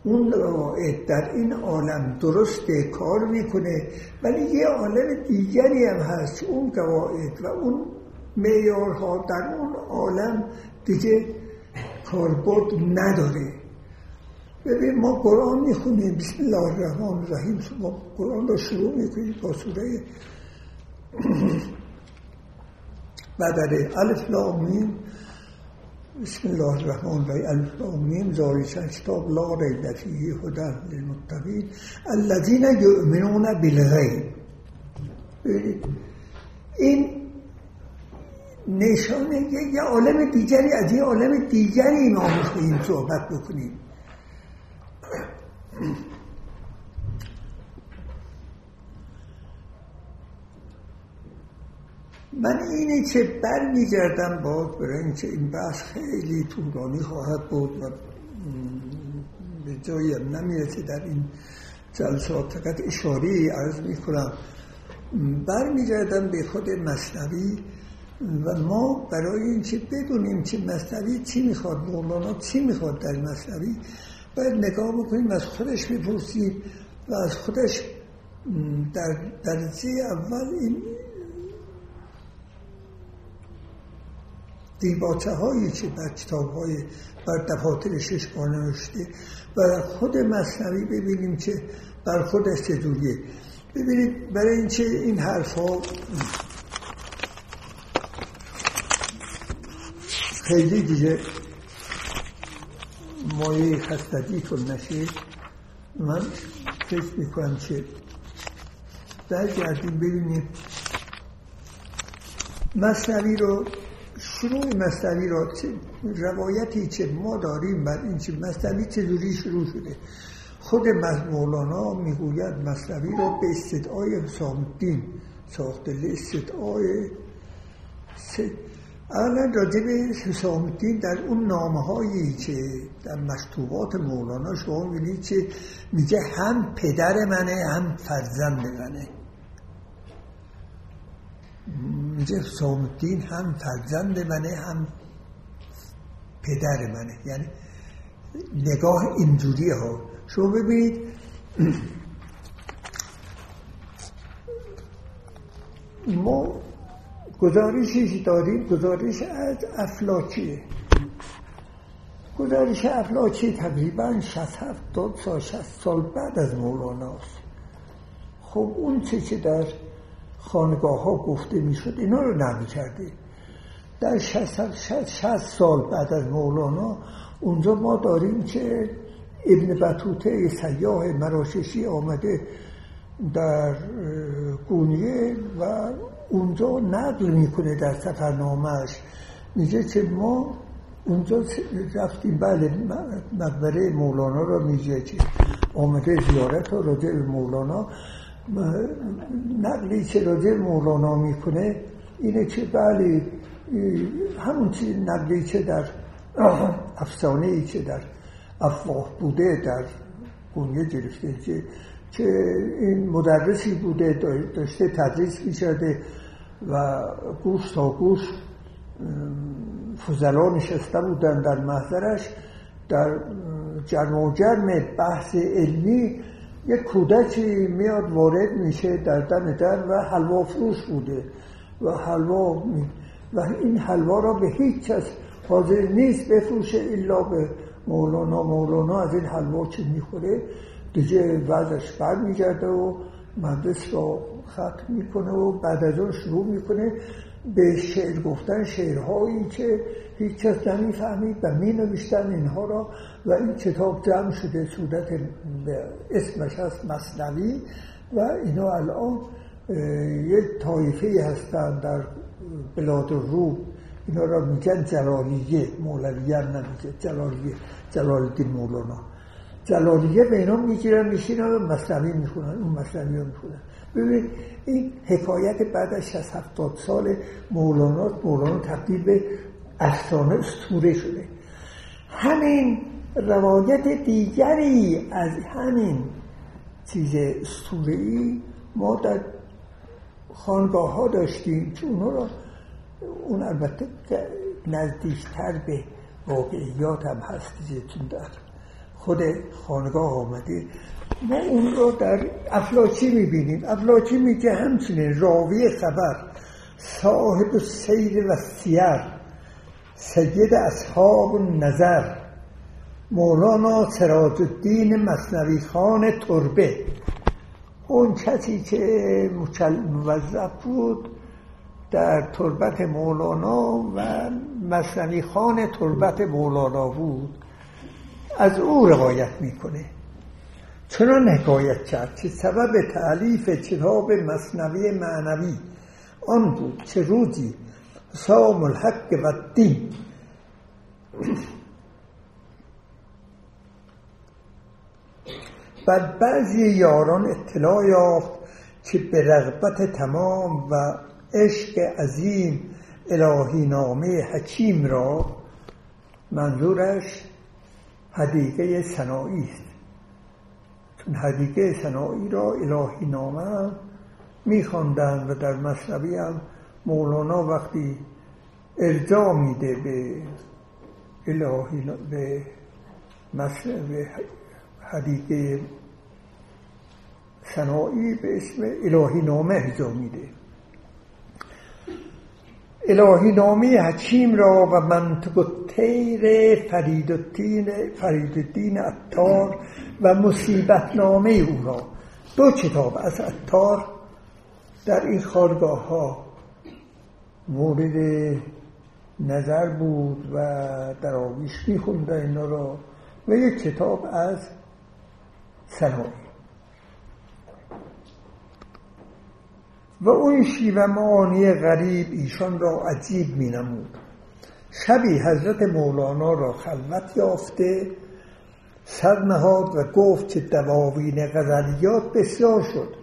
اون قواعد در این عالم درسته کار می‌کنه ولی یه عالم دیگری هم هست اون قواعد و اون معیارها در اون عالم دیگه کاربرد نداره. ببین ما قرآن می‌خونیم. بسم الله الرحمن الرحیم. ما قرآن رو شروع می‌کنیم با سوره بدره الف لامین بسم الله الرحمن الرحیم. الف لام میم ذالک کتاب لا ریب فیه هدى للمتقین الذين یؤمنون بالغیب. این نشانه یه عالم دیگری از یه عالم دیگری ما می‌خواهیم صحبت بکنیم. من اینه که برمیگردم باز برای اینکه این بحث خیلی طولانی خواهد بود و به جایی نمی‌رسه در این جلسات فقط اشاره عرض می‌کنم. برمیگردم به خود مصنوی و ما برای اینکه بدونیم که مصنوی چی می‌خواد مولانا چی می‌خواد در مصنوی باید نگاه بکنیم از خودش بپرسیم و از خودش در درجه اول این دیباچه هایی که بر کتاب های بر دفاتر شش نوشته و خود مصنوی ببینیم که بر خودش چجوریه. ببینید برای اینکه این حرف ها خیلی دیگه مایه خستگی کن نشه. من فکر می‌کنم که برگردیم ببینیم مصنوی رو شروع مستوی را روایتی که ما داریم بر این چه مستوی چجوری شروع شده؟ خود مولانا می‌گوید مصنوی را به استدعای حسام الدین ساخته استدعای اولا راجب حسام الدین در اون نامه هایی که در مکتوبات مولانا شما می‌بینید که میگه هم پدر منه هم فرزند منه. میگه حسام الدین هم فرزند منه هم پدر منه. یعنی نگاه اینجوری ها. شما ببینید ما گزارشی داریم گزارش از افلاکیه. گزارش افلاکی تقریبا 60 70 سال 60 سال بعد از مولاناست خب اون چه که در خانگاه ها گفته می‌شد اینا رو نمی کرده. در 60 سال بعد از مولانا اونجا ما داریم که ابن بطوته سیاه مراششی آمده در گونیه و اونجا نقل می‌کنه در سفرنامهش میگه که ما اونجا رفتیم بله مقبره مولانا رو میگه که آمده زیارت ها راجع مولانا. نقلی که راجع مولانا می‌کنه اینه که بله همون چیز نقلی که در افسانه ای که در افواه بوده در گونیه گرفته که که این مدرسی بوده داشته تدریس می‌شده و گوش تا گوش فضلا نشسته بودن در محضرش در جرم و جرم بحث علمی یک کودکی میاد وارد میشه در دم در و حلوا فروش بوده و حلوا و این حلوا را به هیچ کس حاضر نیست بفروشه الا به مولانا. مولانا از این حلوا چه می‌خوره؟ دیگه وضعش بر میگرده و مدرس را ختم می‌کنه و بعد از اون شروع می‌کنه به شعر گفتن شعرهایی که هیچ کس نمی‌فهمید و می نوشتن اینها را. و این کتاب جمع شده صورت اسمش هست مصنوی و اینا الان یک طایفه هستن در بلاد روم. اینا را میگن جلالیه مولویه نمیگه جلالیه جلال الدین مولانا. جلالیه به اینا می‌گیرن میشینن و مصنوی می‌خونن اون مصنوی رو می‌خونن. ببین این حکایت بعد از 60 70 سال مولانا مولانا تبدیل به افسانه استوره شده. همین روایت دیگری از همین چیز استوره ای ما در خانگاه ها داشتیم اونها را اون البته نزدیکتر به واقعیات هم هست در خود خانگاه آمده. ما اون رو در افلاچی می‌بینیم. افلاچی میگه همچنین راوی خبر صاحب سیر و سیر سید اصحاب نظر مولانا سراج الدین مصنوی خان تربه. اون کسی که موظف بود در تربت مولانا و مصنوی خان تربت مولانا بود از او روایت می‌کنه. چنان حکایت کرد که سبب تعلیف کتاب مصنوی معنوی آن بود چه روزی سام الحق و دین بعد بعضی یاران اطلاع یافت که به رغبت تمام و عشق عظیم الهی نامه حکیم را منظورش حدیقه سنایی است. چون حدیقه سنایی را الهی نامه میخواندند و در مصنبی هم مولانا وقتی ارجا میده به الهی به به حدیقه سنایی به اسم الهی نامه ارجا میده. الهی نامی حکیم را و منطق تیر فریدالدین فریدالدین اتار و مصیبت نامه او را. دو کتاب از اتار در این خارگاه ها مورد نظر بود و در آویش میخونده اینا را. و یک کتاب از سنایی و اون شیوه معانی غریب ایشان را عجیب می نمود. شبی حضرت مولانا را خلوت یافته سر نهاد و گفت که دواوین غزلیات بسیار شد.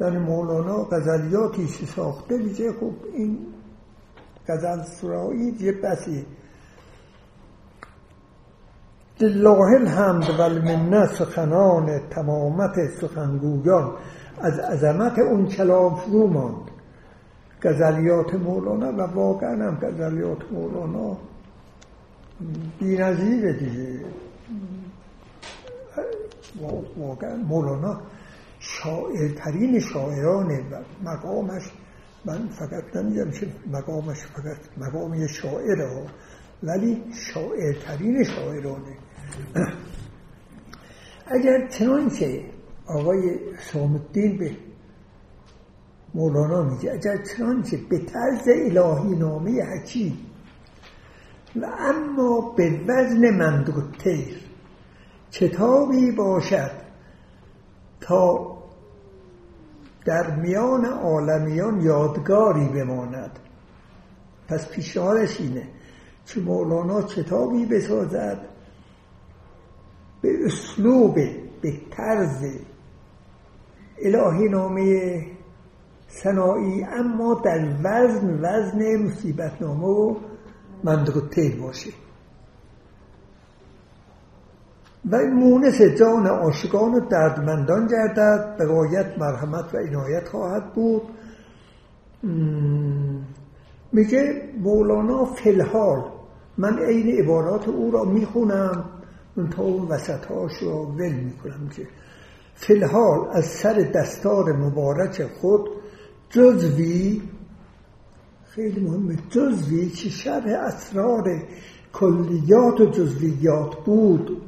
یعنی مولانا غزلیاتی که ساخته میگه خب این غزل سرایی یه بسی لله الحمد و المنه سخنان تمامت سخنگویان. از عظمت اون کلام فرو ماند. غزلیات مولانا و واقعا هم غزلیات مولانا بی نظیره دیگه. واقعا مولانا شاعرترین شاعرانه و مقامش من فقط نمیگم که مقامش فقط مقام یه شاعره ولی شاعرترین شاعرانه. اگر چنانچه آقای سامدین به مولانا میگه اگر چنانچه به طرز الهی نامه حکیم و اما به وزن مندوتیر کتابی باشد تا در میان عالمیان یادگاری بماند. پس پیشنهادش اینه که مولانا کتابی بسازد به اسلوب به طرز الهی نامه سنایی اما در وزن وزن مصیبت نامه و مندقتیل باشه. و مونس جان عاشقان و دردمندان گردد به غایت مرحمت و عنایت خواهد بود. میگه مولانا فلحال من عین عبارات او را می‌خونم تا اون وسط هاش رو ول می‌کنم که فلحال از سر دستار مبارک خود جزوی خیلی مهمه جزوی که شرح اسرار کلیات و جزویات بود.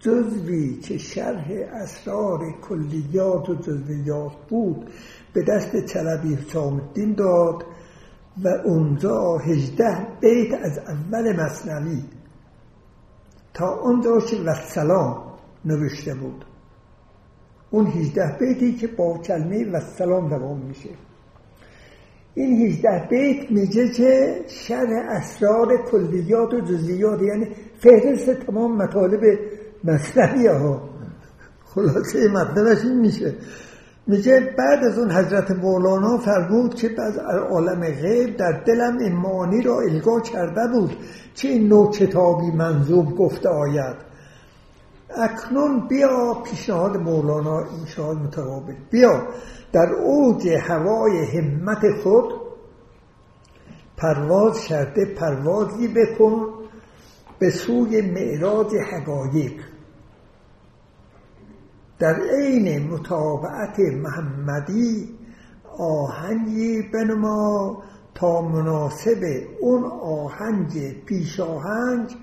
جزوی که شرح اسرار کلیات و جزویات بود. به دست چلبی حسام داد و اونجا هجده بیت از اول مصنوی تا آنجا که و سلام. نوشته بود. اون هجده بیتی که با کلمه و سلام دوام میشه. این هجده بیت میگه که شرح اسرار کلیات و جزئیات یعنی فهرست تمام مطالب مصنوی ها. خلاصه مطلبش این میشه. میگه بعد از اون حضرت مولانا فرمود که بعد عالم غیب در دلم این معانی را الگاه کرده بود که این نوع کتابی منظوم گفته آید. اکنون بیا پیشنهاد مولانا پیشنهاد متقابل. بیا در اوج هوای همت خود پرواز کرده پروازی بکن به سوی معراج حقایق. در عین متابعت محمدی آهنگی بنما تا مناسب اون آهنگ پیش آهنگ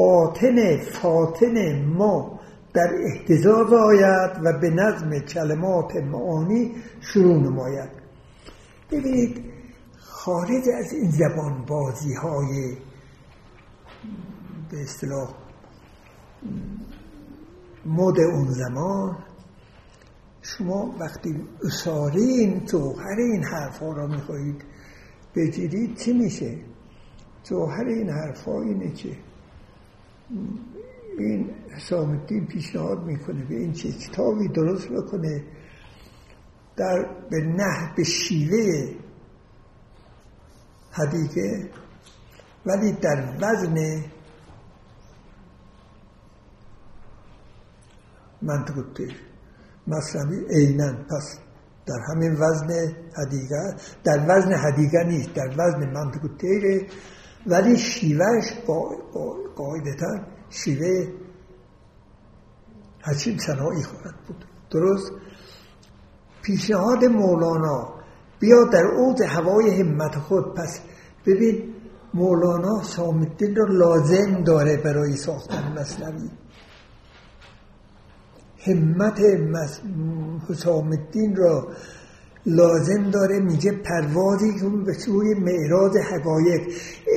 باطن فاطن ما در احتزاز آید و به نظم کلمات معانی شروع نماید. ببینید خارج از این زبان بازی های به اصطلاح مد اون زمان شما وقتی اصاره جوهر این حرف ها را می‌خواهید بگیرید چی میشه؟ جوهر این حرف ها اینه که این حسام الدین پیشنهاد می‌کنه به این چه کتابی درست بکنه. در به نه به شیوه حدیقه ولی در وزن منطقه مصنوی عینا. پس در همین وزن حدیقه در وزن حدیقه نیست در وزن منطقه ولی شیوهش قاعدتا شیوه حکیم سنایی خواهد بود. درست؟ پیشنهاد مولانا بیا در اوج هوای همت خود. پس ببین مولانا سامدین رو لازم داره برای ساختن مصنوی. همت حسام الدین را لازم داره میگه پروازی که به سوی معراج حقایق.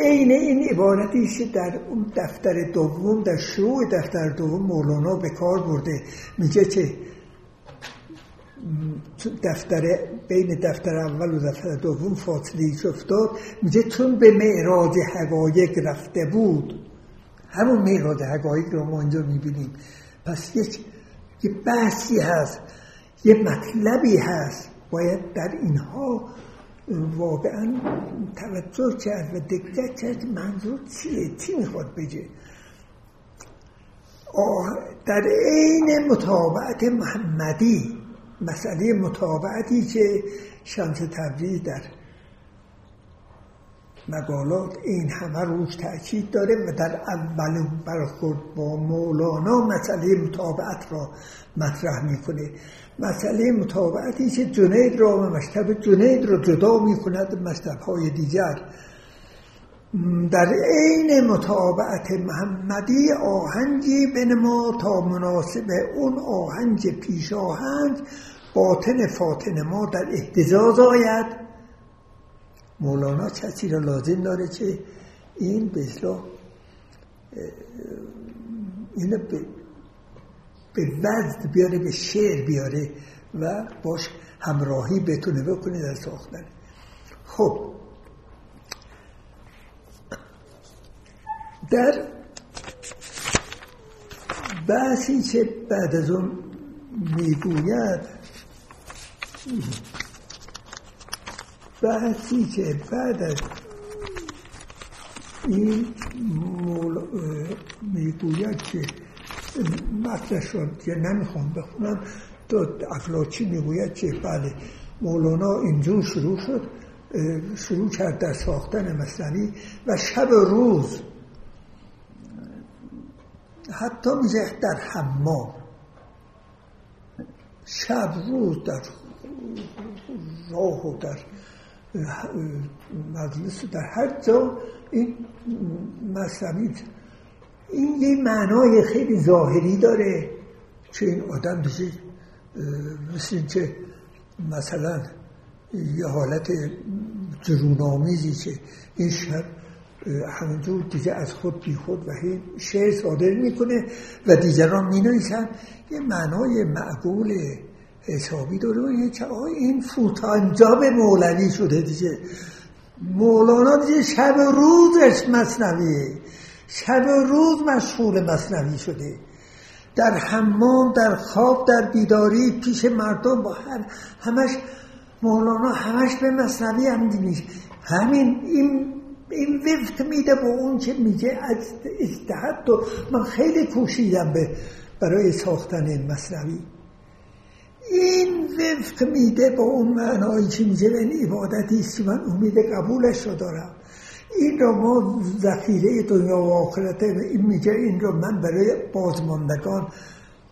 عین این عبارتی که در اون دفتر دوم در شروع دفتر دوم مولانا به کار برده. میگه که دفتر بین دفتر اول و دفتر دوم فاصله افتاد. میگه چون به معراج حقایق رفته بود. همون معراج حقایق رو ما اینجا می‌بینیم. پس یک یه بحثی هست یه مطلبی هست. باید در اینها واقعا توجه کرد و دقت کرد منظور چیه چی می‌خواد بگه. در عین مطابعت محمدی مسئله مطابعتی که شمس تبریز در مقالات این همه روش تاکید داره و در اول برخورد با مولانا مسئله مطابعت را مطرح می‌کنه. مسئله مطابعتی که جنید را و مشتب جنید را جدا می‌کند مشتب های دیگر. در عین مطابعت محمدی آهنگی بنما تا مناسب اون آهنگ پیش آهنگ باطن فاطن ما در احتجاز آید. مولانا کسی را لازم داره که این به اینو به به وزد بیاره به شعر بیاره و باش همراهی بتونه بکنه در ساختن. خب. در بحثی که بعد از اون می‌گوید بحثی که بعد از این می‌گوید که مطرح شد که نمی‌خوام بخونم تو افلاچی می‌گوید که بله مولانا اینجور شروع شد شروع کرد در ساختن مصنوی و شب روز حتی میگه در حمام. شب روز در راه و در مجلس در هر جا این مصنوی این یه معنای خیلی ظاهری داره که این آدم دیگه مثل که مثلا یه حالت جرونامیزی که این شب همینجور دیگه از خود بی خود و شعر صادر می‌کنه و دیگران می نویسن یه معنای معقول حسابی داره که این فوتانجاب مولوی شده دیگه. مولانا دیگه شب روزش مصنویه شب روز مشغول مصنوی شده. در حمام در خواب در بیداری پیش مردم با هر همش مولانا همش به مصنوی هم میشه همین این این وفق میده با اون که میگه از اجتهاد من خیلی کوشیدم به برای ساختن مصنوی. وفق میده با اون معنایی که میگه این عبادتی است من امید قبولش رو دارم. این را ما ذخیره دنیا و آخرت این میگه این را من برای بازماندگان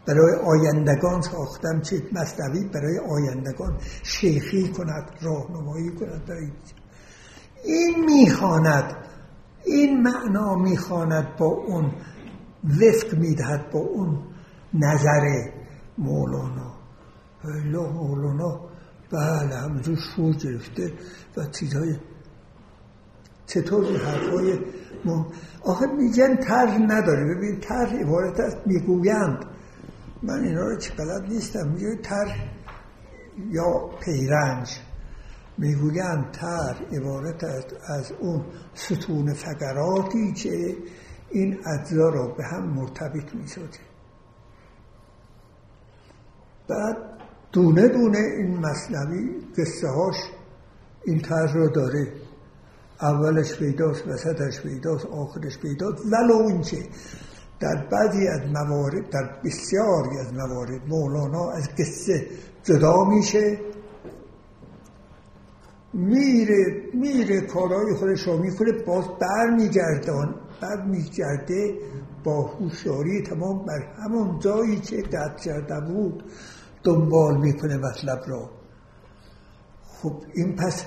برای آیندگان ساختم چه مصنوی برای آیندگان شیخی کند راهنمایی کند برای این می‌خواند این معنا می‌خواند با اون وفق می‌دهد با اون نظر مولانا. الله مولانا بله همجور شور گرفته و چیزهای چطور این حرفای آخه میگن طرح نداره. ببین طرح عبارت است می‌گویند. من اینا رو چه بلد نیستم. میگه طرح یا پیرنج. می‌گویند تر عبارت است از اون ستون فقراتی که این اجزا را به هم مرتبط می بعد دونه دونه این مصنوی قصه هاش این طرح را داره. اولش پیداست وسطش پیداست آخرش پیداست. ولو اینکه در بعضی از موارد در بسیاری از موارد مولانا از قصه جدا میشه. میره میره کارهای خودش رو می‌کنه باز بر میگردان بر میگرده با هوشیاری تمام بر همون جایی که قطع کرده بود. دنبال می‌کنه مطلب را خب این پس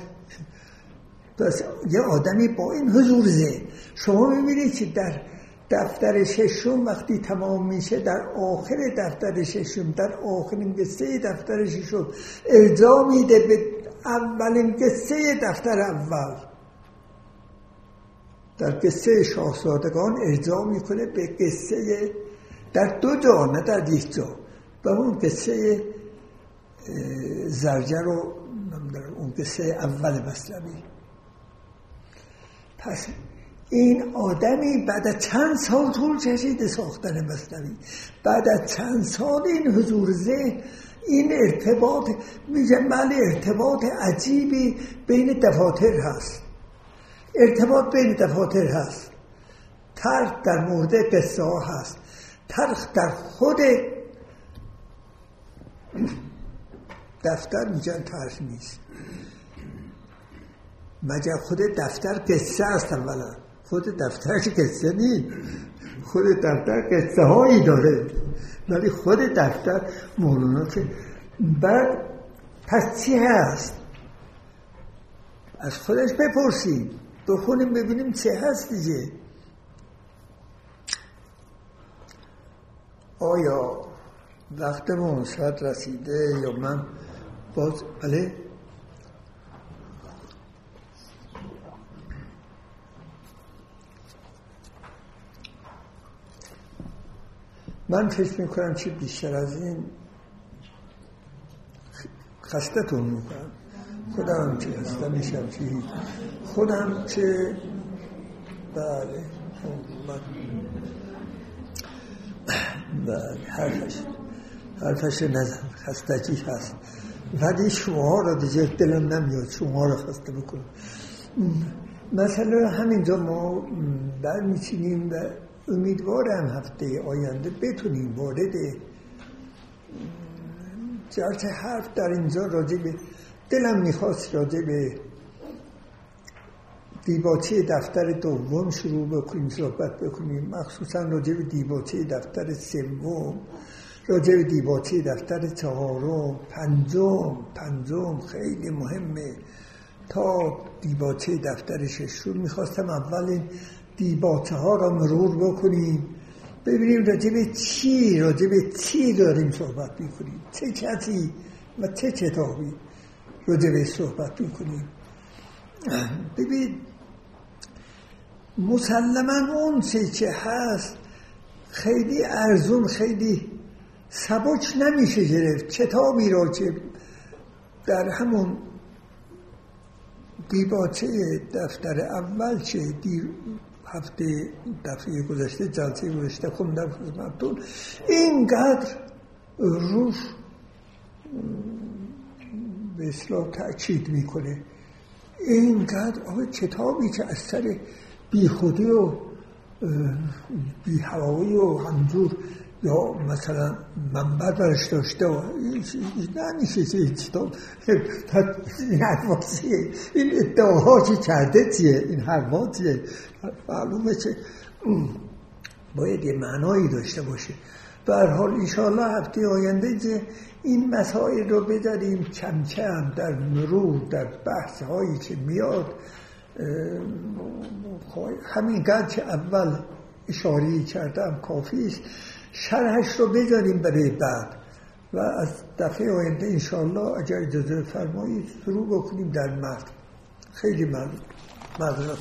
پس یه آدمی با این حضور ذهن. شما می‌بینید که در دفتر ششم وقتی تمام میشه در آخر دفتر ششم در آخرین قصه دفتر ششم ارجا میده به اولین قصه دفتر اول. در قصه شاهزادگان ارجا می‌کنه به قصه در دو جا نه در یک جا. به اون قصه زرجر و اون قصه اول مصلبی پس این آدمی بعد از چند سال طول کشید ساختن مصنوی. بعد از چند سال این حضور ذهن این ارتباط میگم بله ارتباط عجیبی بین دفاتر هست. ارتباط بین دفاتر هست. ترک در مورد قصه هست. ترخ در خود دفتر میگن ترخ نیست. مگر خود دفتر قصه است اولا. خود دفتر قصه نیست. خود دفتر قصه هایی داره. ولی خود دفتر مولانا که بعد پس چی هست؟ از خودش بپرسیم. بخونیم ببینیم چه هست دیگه. آیا وقتمون شاید رسیده یا من باز بله؟ من فکر می‌کنم چه بیشتر از این خستتون می‌کنم. خودم چه هستم میشم چی؟ خودم چه بله بله حرفش حرفش نزن. خستگی هست. ولی شما را دیگه دلم نمیاد شما را خسته بکنم. مثلا همینجا ما برمیچینیم و امیدوارم هفته آینده بتونیم وارد جرچه حرف در اینجا راجع به دلم می‌خواست راجع به دیباچه دفتر دوم شروع بکنیم صحبت بکنیم. مخصوصا راجع به دیباچه دفتر سوم. راجع به دیباچه دفتر چهارم پنجم پنجم خیلی مهمه. تا دیباچه دفتر ششم می‌خواستم اول این دیباچه ها را مرور بکنیم. ببینیم راجع به چی راجع به چی داریم صحبت می‌کنیم. چه کسی و چه کتابی راجع به صحبت می‌کنیم. ببین مسلما اون چه که هست خیلی ارزون خیلی سبک نمیشه گرفت. کتابی را که در همون دیباچه دفتر اول چه هفته دفعه گذشته جلسه گذشته خوندم خدمتتون اینقدر روش به اصلاح تأکید می‌کنه. اینقدر آقا کتابی که از سر بیخودی و بیهوایی و همجور یا مثلا منبع برش داشته و نمیشه چه این کتاب این حرفا این ادعاها که کرده چیه این حرفا چیه معلومه چه باید یه معنایی داشته باشه. به حال ایشالله هفته آینده که این مسائل رو بداریم کم کم در مرور در بحث هایی که میاد همینقدر که اول اشاری کردم کافی است شرحش رو بذاریم برای بعد. و از دفعه آینده انشاءالله اگر اجازه فرمایید شروع بکنیم در مرد خیلی ممنون. معذرت